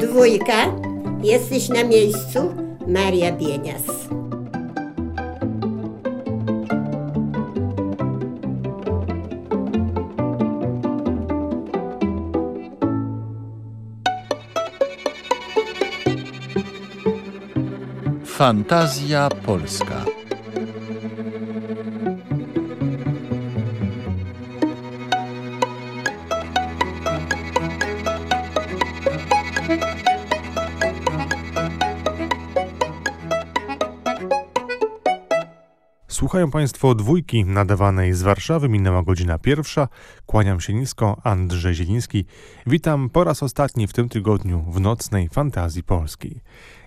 Dwójka. Jesteś na miejscu. Maria Bienias. Fantazja Polska. Słuchają Państwo dwójki nadawanej z Warszawy. Minęła godzina pierwsza. Kłaniam się nisko. Andrzej Zieliński. Witam po raz ostatni w tym tygodniu w nocnej fantazji polskiej.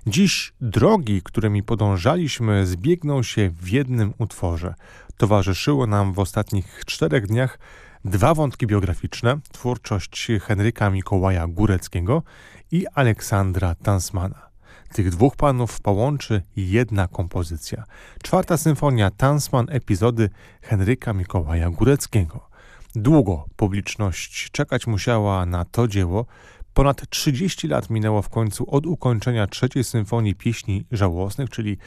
Dziś drogi, którymi podążaliśmy, zbiegną się w jednym utworze. Towarzyszyło nam w ostatnich czterech dniach dwa wątki biograficzne: twórczość Henryka Mikołaja Góreckiego i Aleksandra Tansmana. Tych dwóch panów połączy jedna kompozycja. Czwarta symfonia Tansman epizody Henryka Mikołaja Góreckiego. Długo publiczność czekać musiała na to dzieło. Ponad 30 lat minęło w końcu od ukończenia trzeciej symfonii pieśni żałosnych, czyli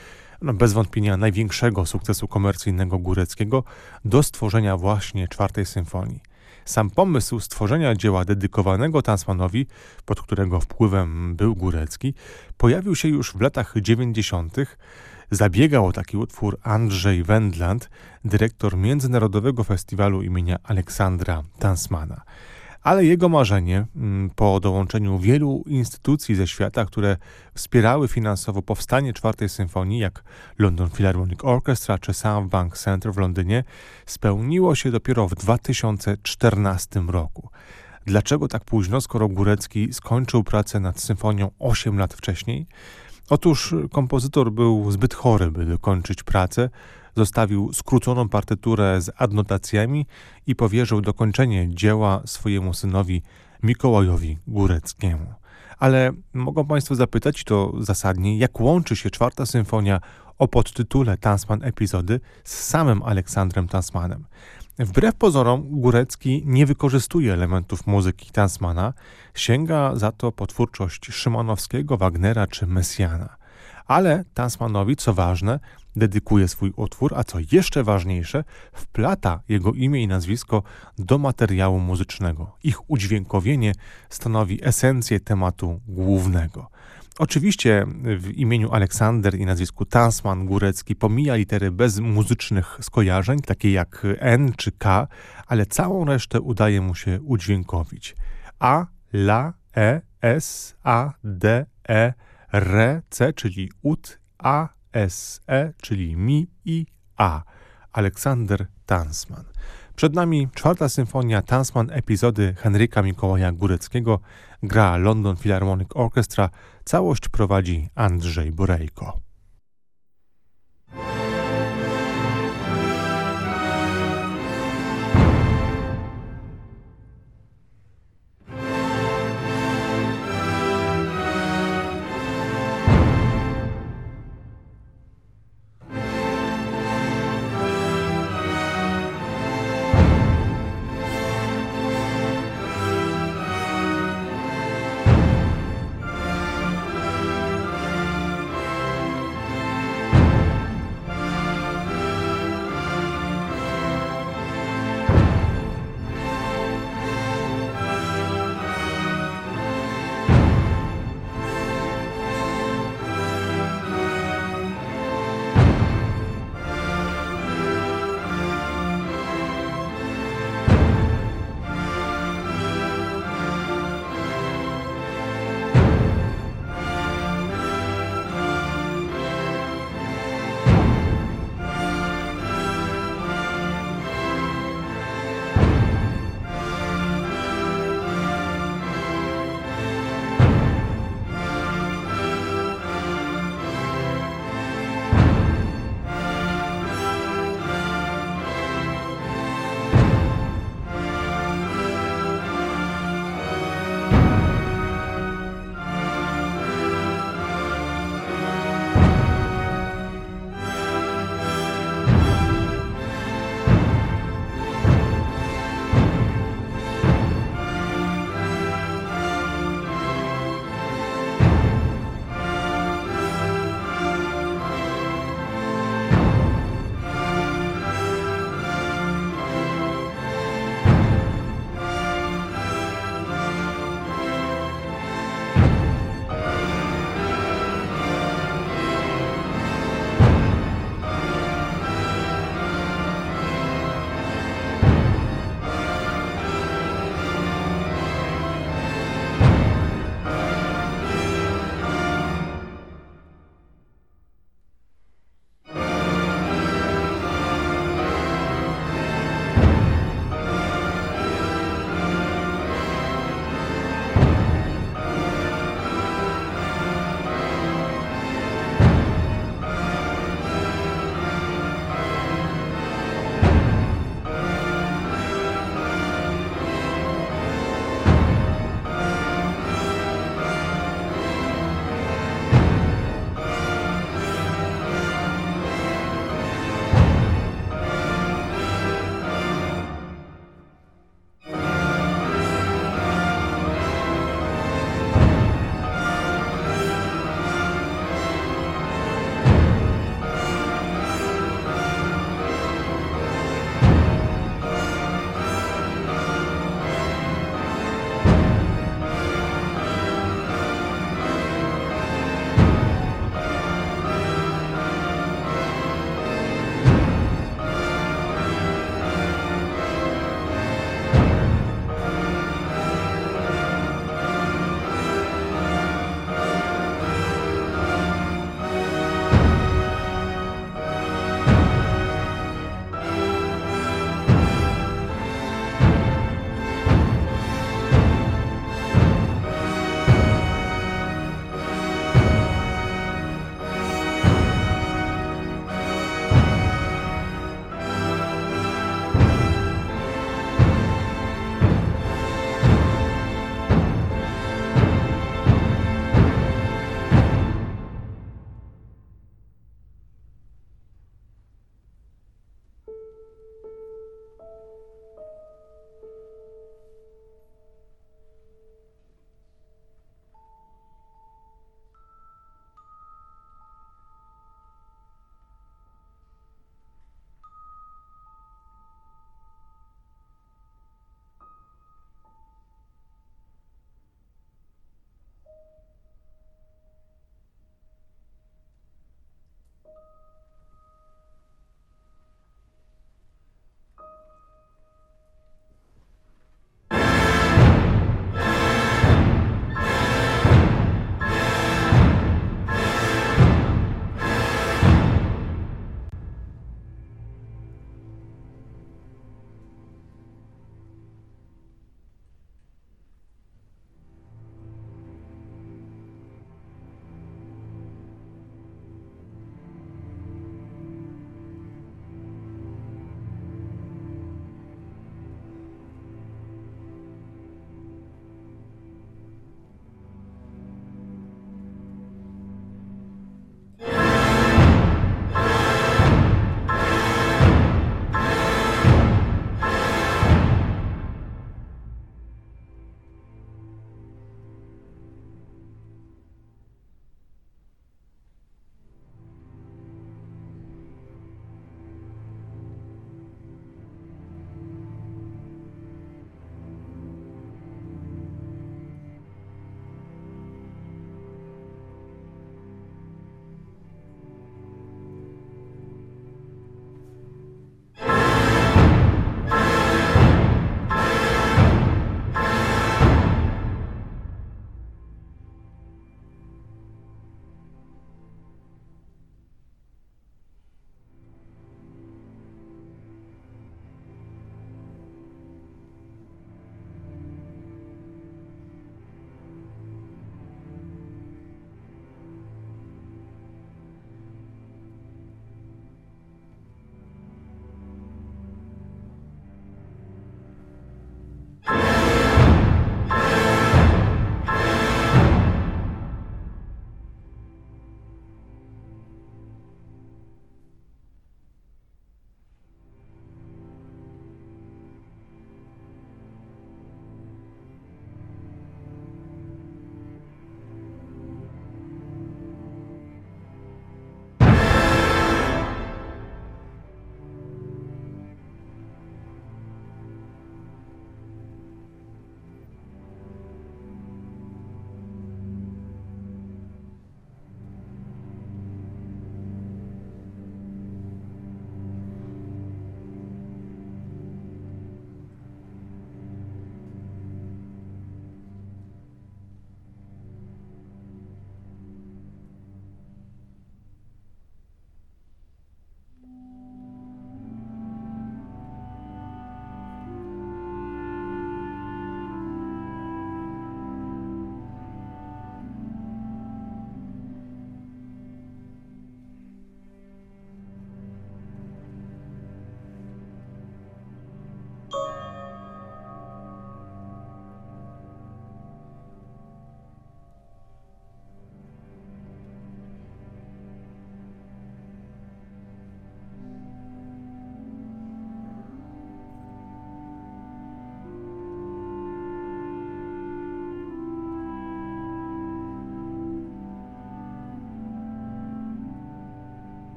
no bez wątpienia największego sukcesu komercyjnego Góreckiego, do stworzenia właśnie czwartej symfonii. Sam pomysł stworzenia dzieła dedykowanego Tansmanowi, pod którego wpływem był Górecki, pojawił się już w latach 90. Zabiegał o taki utwór Andrzej Wendland, dyrektor Międzynarodowego Festiwalu imienia Aleksandra Tansmana ale jego marzenie, mm, po dołączeniu wielu instytucji ze świata, które wspierały finansowo powstanie czwartej symfonii, jak London Philharmonic Orchestra czy South Bank Center w Londynie, spełniło się dopiero w 2014 roku. Dlaczego tak późno, skoro Górecki skończył pracę nad symfonią 8 lat wcześniej? Otóż kompozytor był zbyt chory, by dokończyć pracę, zostawił skróconą partyturę z adnotacjami i powierzył dokończenie dzieła swojemu synowi Mikołajowi Góreckiemu. Ale mogą Państwo zapytać, to zasadnie, jak łączy się czwarta symfonia o podtytule Tansman Epizody z samym Aleksandrem Tansmanem. Wbrew pozorom, Górecki nie wykorzystuje elementów muzyki Tansmana, sięga za to po twórczość Szymanowskiego, Wagnera czy Messiana. Ale Tansmanowi, co ważne, dedykuje swój utwór, a co jeszcze ważniejsze, wplata jego imię i nazwisko do materiału muzycznego. Ich udźwiękowienie stanowi esencję tematu głównego. Oczywiście w imieniu Aleksander i nazwisku Tansman Górecki pomija litery bez muzycznych skojarzeń, takie jak N czy K, ale całą resztę udaje mu się udźwiękowić. A, La, E, S, A, D, E, R, C, czyli ut, A, S, E, czyli mi i A. Aleksander Tansman. Przed nami czwarta symfonia Tansman epizody Henryka Mikołaja Góreckiego gra London Philharmonic Orchestra. Całość prowadzi Andrzej Borejko.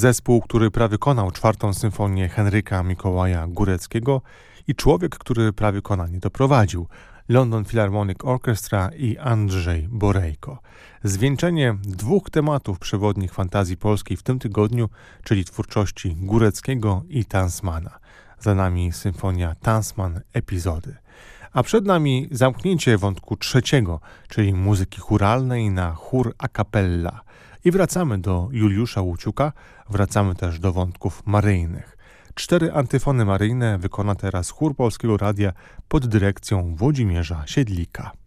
Zespół, który prawykonał czwartą symfonię Henryka Mikołaja Góreckiego i człowiek, który prawykonanie doprowadził London Philharmonic Orchestra i Andrzej Borejko. Zwieńczenie dwóch tematów przewodnich fantazji polskiej w tym tygodniu, czyli twórczości Góreckiego i Tansmana. Za nami symfonia Tansman Epizody. A przed nami zamknięcie wątku trzeciego, czyli muzyki churalnej na chór a cappella. I wracamy do Juliusza Łuciuka, wracamy też do wątków maryjnych. Cztery antyfony maryjne wykona teraz chór Polskiego Radia pod dyrekcją Włodzimierza Siedlika.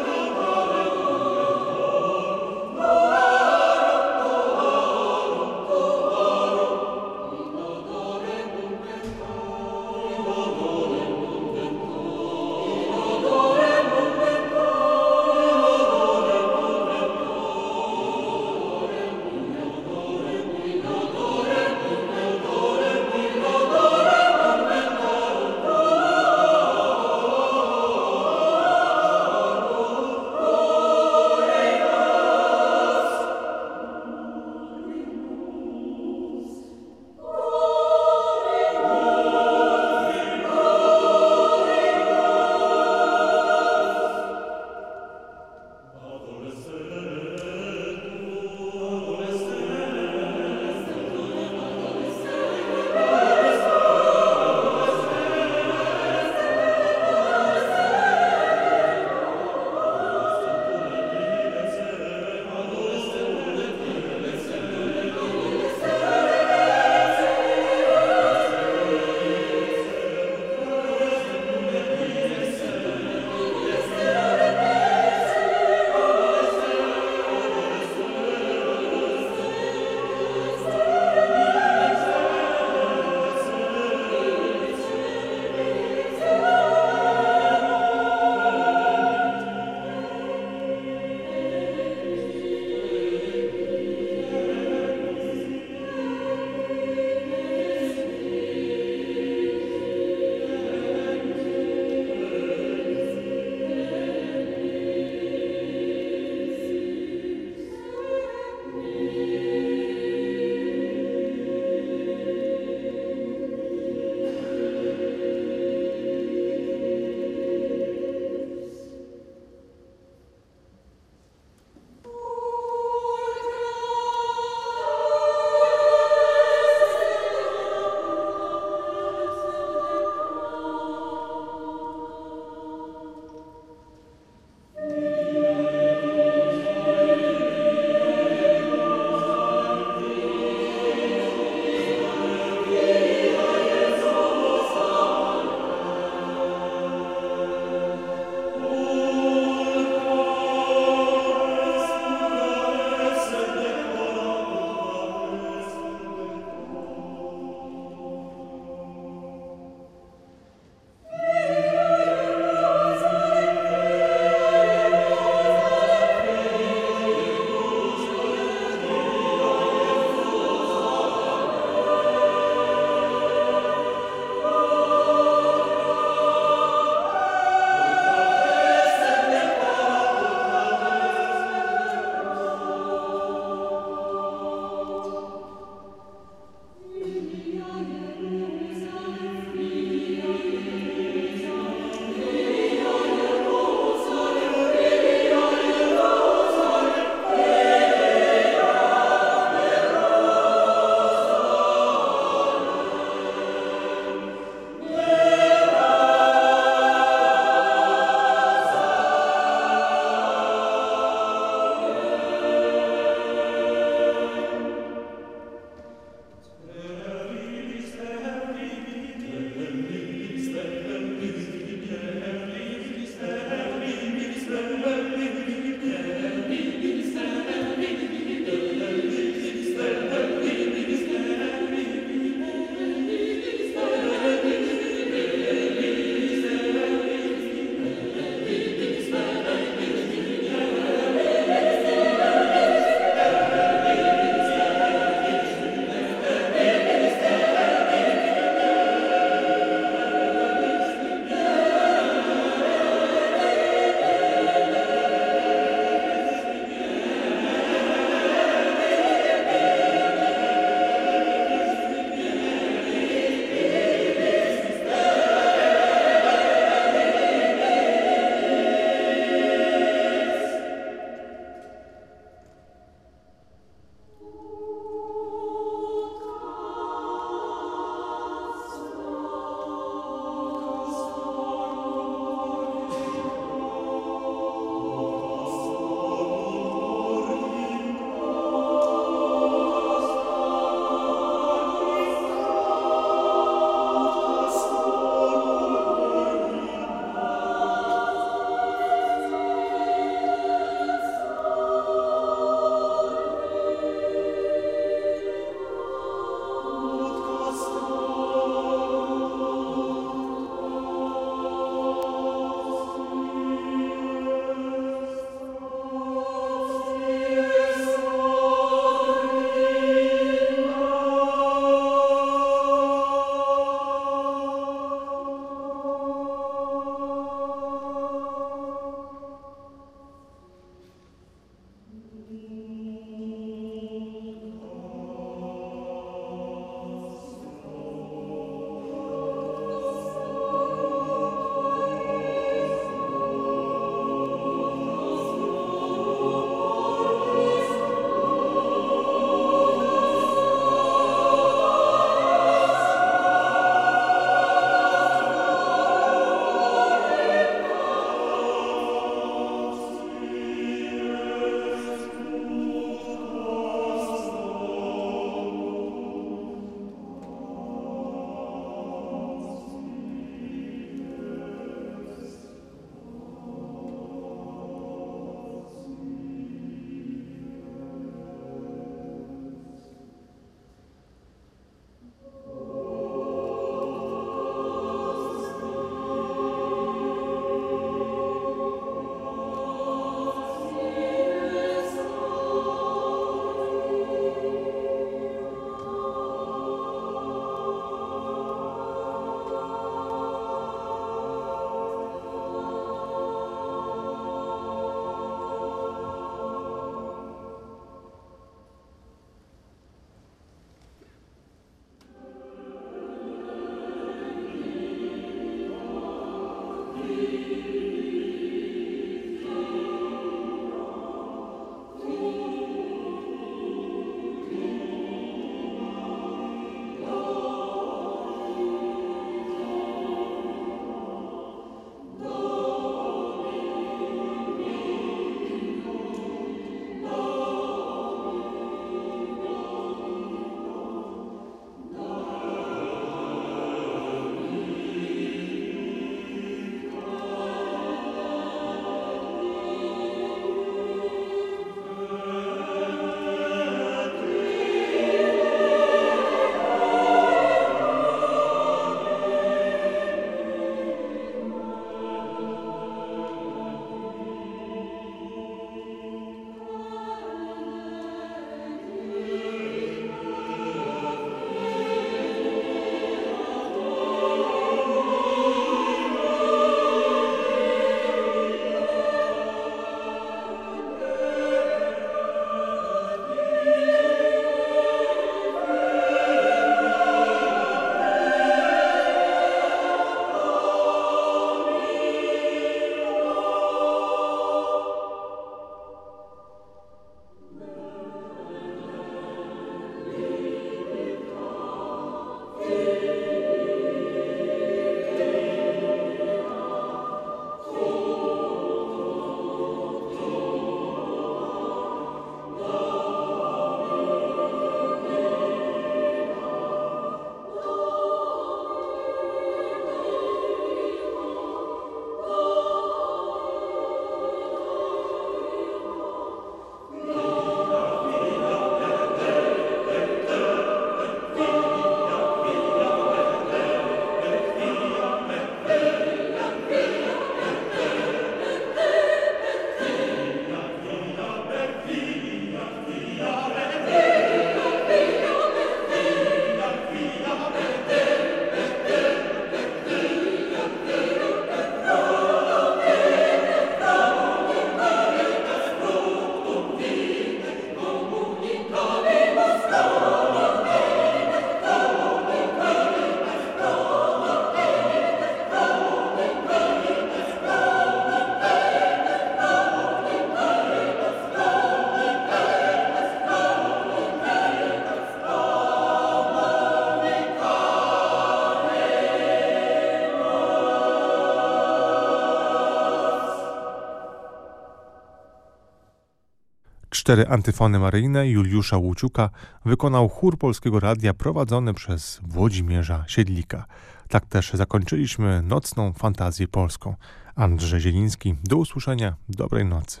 Cztery antyfony maryjne Juliusza Łuciuka wykonał chór Polskiego Radia prowadzony przez Włodzimierza Siedlika. Tak też zakończyliśmy nocną fantazję polską. Andrzej Zieliński, do usłyszenia, dobrej nocy.